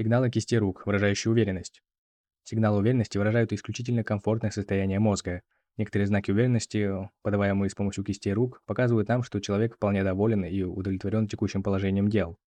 Сигналы кисти рук, выражающие уверенность. Сигналы уверенности выражают исключительно комфортное состояние мозга. Некоторые знаки уверенности, подаваемые с помощью кистей рук, показывают нам, что человек вполне доволен и удовлетворен текущим положением дел.